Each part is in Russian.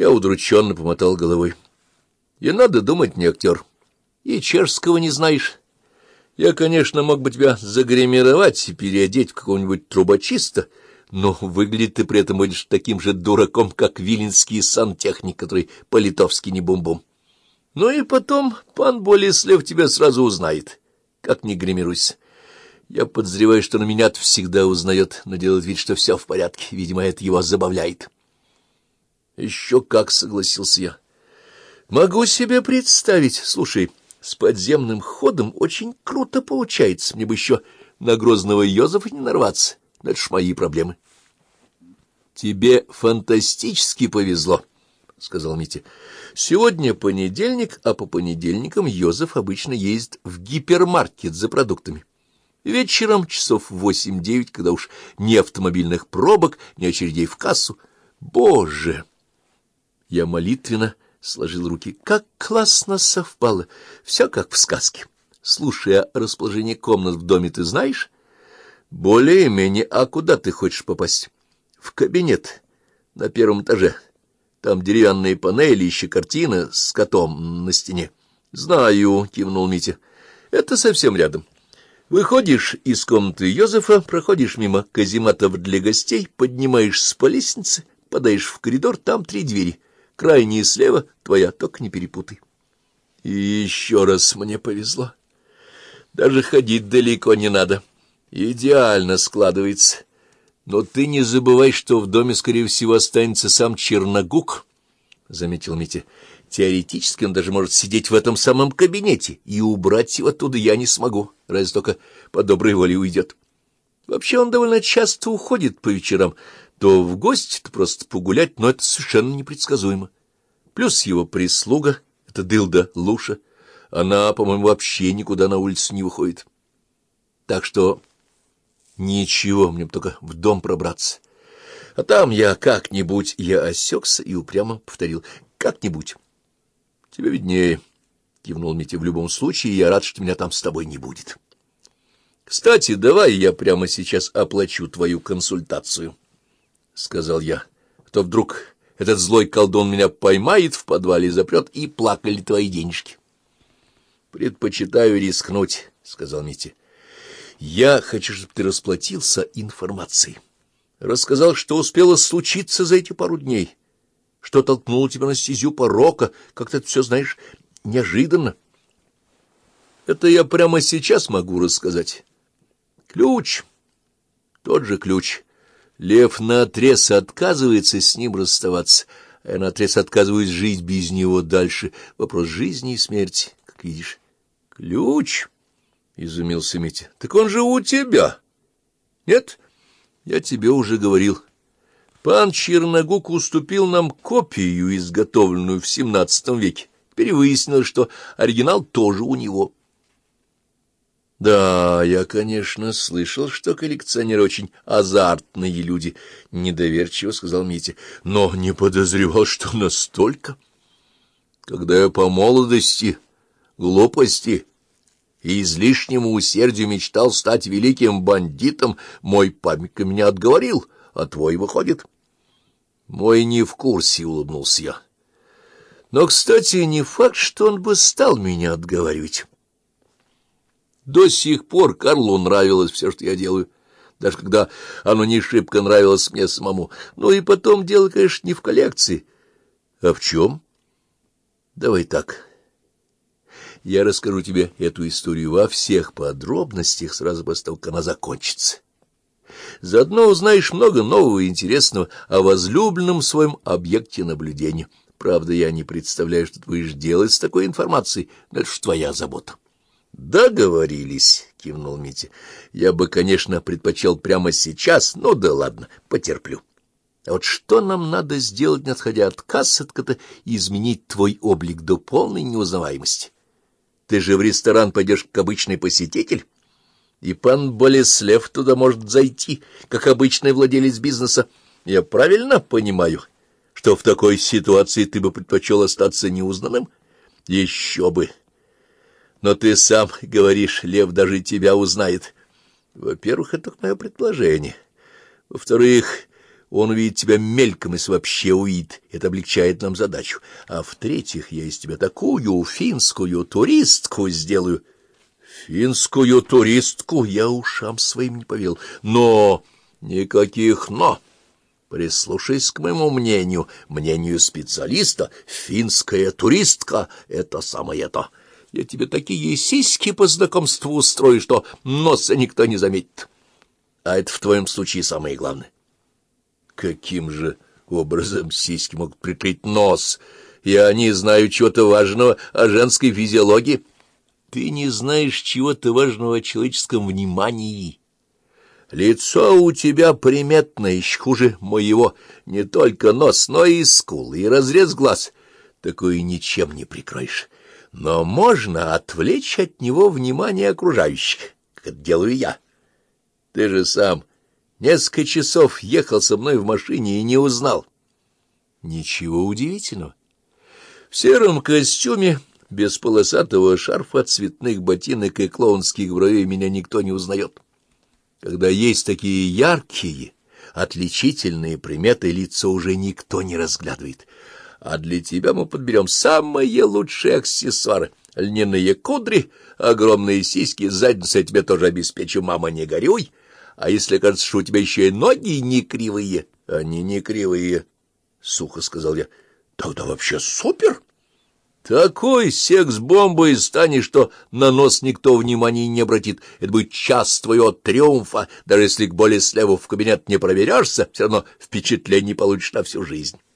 Я удрученно помотал головой. И надо думать, не актер. И чешского не знаешь. Я, конечно, мог бы тебя загримировать и переодеть в какого-нибудь трубочиста, но выглядит ты при этом будешь таким же дураком, как виленский сантехник, который по-литовски не бум-бум. Ну и потом пан Болеслев тебя сразу узнает, как не гримируйся. Я подозреваю, что на меня всегда узнает, но делает вид, что все в порядке. Видимо, это его забавляет. Еще как, согласился я. Могу себе представить. Слушай, с подземным ходом очень круто получается. Мне бы еще на грозного Йозефа не нарваться. Это ж мои проблемы. Тебе фантастически повезло, — сказал Митя. Сегодня понедельник, а по понедельникам Йозеф обычно ездит в гипермаркет за продуктами. Вечером часов восемь-девять, когда уж ни автомобильных пробок, ни очередей в кассу. Боже! Я молитвенно сложил руки. Как классно совпало! Все как в сказке. Слушай, а расположение комнат в доме ты знаешь? Более-менее. А куда ты хочешь попасть? В кабинет на первом этаже. Там деревянные панели, еще картина с котом на стене. — Знаю, — кивнул Митя. — Это совсем рядом. Выходишь из комнаты Йозефа, проходишь мимо казематов для гостей, поднимаешься по лестнице, подаешь в коридор, там три двери. Крайняя слева твоя, только не перепутай. И еще раз мне повезло. Даже ходить далеко не надо. Идеально складывается. Но ты не забывай, что в доме, скорее всего, останется сам Черногук, — заметил Митя. Теоретически он даже может сидеть в этом самом кабинете, и убрать его оттуда я не смогу, разве только по доброй воле уйдет. Вообще он довольно часто уходит по вечерам, то в гости, то просто погулять, но это совершенно непредсказуемо. Плюс его прислуга, это Дылда Луша, она, по-моему, вообще никуда на улицу не выходит. Так что ничего, мне только в дом пробраться. А там я как-нибудь, я осекся и упрямо повторил, как-нибудь. — Тебе виднее, — кивнул Митя. — В любом случае, я рад, что меня там с тобой не будет. — Кстати, давай я прямо сейчас оплачу твою консультацию, — сказал я. — А то вдруг этот злой колдун меня поймает в подвале, запрет, и плакали твои денежки. — Предпочитаю рискнуть, — сказал Митя. — Я хочу, чтобы ты расплатился информацией. Рассказал, что успело случиться за эти пару дней. — что толкнуло тебя на стезю порока? Как ты это все знаешь неожиданно? Это я прямо сейчас могу рассказать. Ключ. Тот же ключ. Лев наотрез отказывается с ним расставаться, а я наотрез отказываюсь жить без него дальше. Вопрос жизни и смерти, как видишь. Ключ? — изумился Митя. — Так он же у тебя. — Нет? Я тебе уже говорил. — Пан Черногук уступил нам копию, изготовленную в XVII веке. Теперь выяснилось, что оригинал тоже у него. Да, я, конечно, слышал, что коллекционеры очень азартные люди, — недоверчиво сказал Митя, — но не подозревал, что настолько. Когда я по молодости, глупости и излишнему усердию мечтал стать великим бандитом, мой памятник меня отговорил — а твой выходит. Мой не в курсе, — улыбнулся я. Но, кстати, не факт, что он бы стал меня отговаривать. До сих пор Карлу нравилось все, что я делаю, даже когда оно не шибко нравилось мне самому. Ну и потом дело, конечно, не в коллекции. А в чем? Давай так. Я расскажу тебе эту историю во всех подробностях сразу после того, как она закончится. Заодно узнаешь много нового и интересного о возлюбленном своем объекте наблюдения. Правда, я не представляю, что ты будешь делать с такой информацией, но это ж твоя забота. — Договорились, — кивнул Митя. — Я бы, конечно, предпочел прямо сейчас, но да ладно, потерплю. А вот что нам надо сделать, не отходя от кассы, это изменить твой облик до полной неузнаваемости? Ты же в ресторан пойдешь как обычный посетитель? и пан Болеслев туда может зайти, как обычный владелец бизнеса. Я правильно понимаю, что в такой ситуации ты бы предпочел остаться неузнанным? Еще бы! Но ты сам говоришь, Лев даже тебя узнает. Во-первых, это мое предположение. Во-вторых, он увидит тебя мельком, если вообще увидит. Это облегчает нам задачу. А в-третьих, я из тебя такую финскую туристку сделаю. Финскую туристку я ушам своим не поверил. Но никаких «но». Прислушайся к моему мнению, мнению специалиста. Финская туристка — это самое то. Я тебе такие сиськи по знакомству устрою, что носа никто не заметит. А это в твоем случае самое главное. Каким же образом сиськи могут прикрыть нос? Я не знаю чего-то важного о женской физиологии. Ты не знаешь чего-то важного о человеческом внимании. Лицо у тебя приметное, еще хуже моего. Не только нос, но и скулы, и разрез глаз. Такое ничем не прикроешь. Но можно отвлечь от него внимание окружающих, как это делаю я. Ты же сам несколько часов ехал со мной в машине и не узнал. Ничего удивительного. В сером костюме, без полосатого шарфа, цветных ботинок и клоунских бровей меня никто не узнает. Когда есть такие яркие, отличительные приметы, лица уже никто не разглядывает. А для тебя мы подберем самые лучшие аксессуары. Льняные кудри, огромные сиськи, задница я тебе тоже обеспечу, мама, не горюй. А если кажется, что у тебя еще и ноги не кривые? Они не кривые, — сухо сказал я. Тогда вообще супер! Такой секс-бомбой станешь, что на нос никто внимания не обратит. Это будет час твоего триумфа. Даже если к боли слева в кабинет не проверяешься, все равно впечатление получишь на всю жизнь. —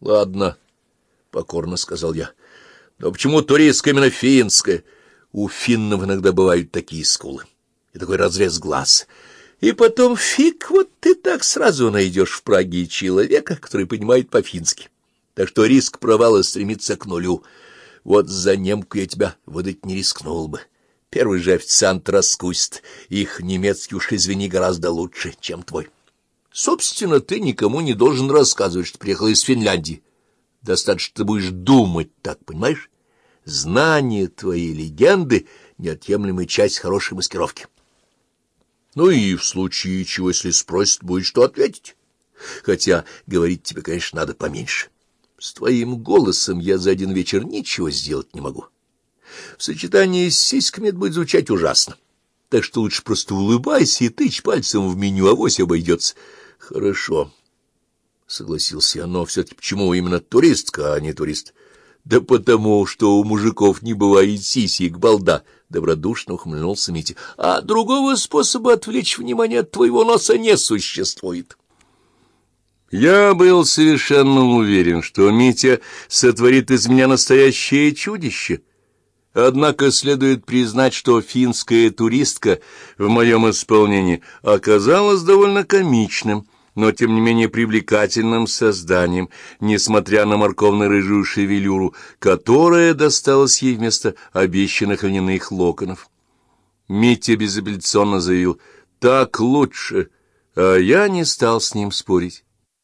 Ладно, — покорно сказал я. — Но почему туристская именно финская? У финнов иногда бывают такие скулы и такой разрез глаз. И потом фиг, вот ты так сразу найдешь в Праге человека, который понимает по-фински так что риск провала стремится к нулю. Вот за немку я тебя выдать не рискнул бы. Первый же официант раскусит, их немецкий уж, извини, гораздо лучше, чем твой. Собственно, ты никому не должен рассказывать, что приехал из Финляндии. Достаточно ты будешь думать так, понимаешь? Знание твоей легенды — неотъемлемая часть хорошей маскировки. Ну и в случае чего, если спросят, будет что ответить. Хотя говорить тебе, конечно, надо поменьше. С твоим голосом я за один вечер ничего сделать не могу. В сочетании с сиськами это будет звучать ужасно. Так что лучше просто улыбайся и тычь пальцем в меню, авось обойдется. Хорошо, — согласился я, но все-таки почему именно туристка, а не турист? Да потому, что у мужиков не бывает сисек, балда, — добродушно ухмыльнулся Митя. А другого способа отвлечь внимание от твоего носа не существует. Я был совершенно уверен, что Митя сотворит из меня настоящее чудище. Однако следует признать, что финская туристка в моем исполнении оказалась довольно комичным, но тем не менее привлекательным созданием, несмотря на морковно-рыжую шевелюру, которая досталась ей вместо обещанных льняных локонов. Митя безапелляционно заявил «так лучше», а я не стал с ним спорить.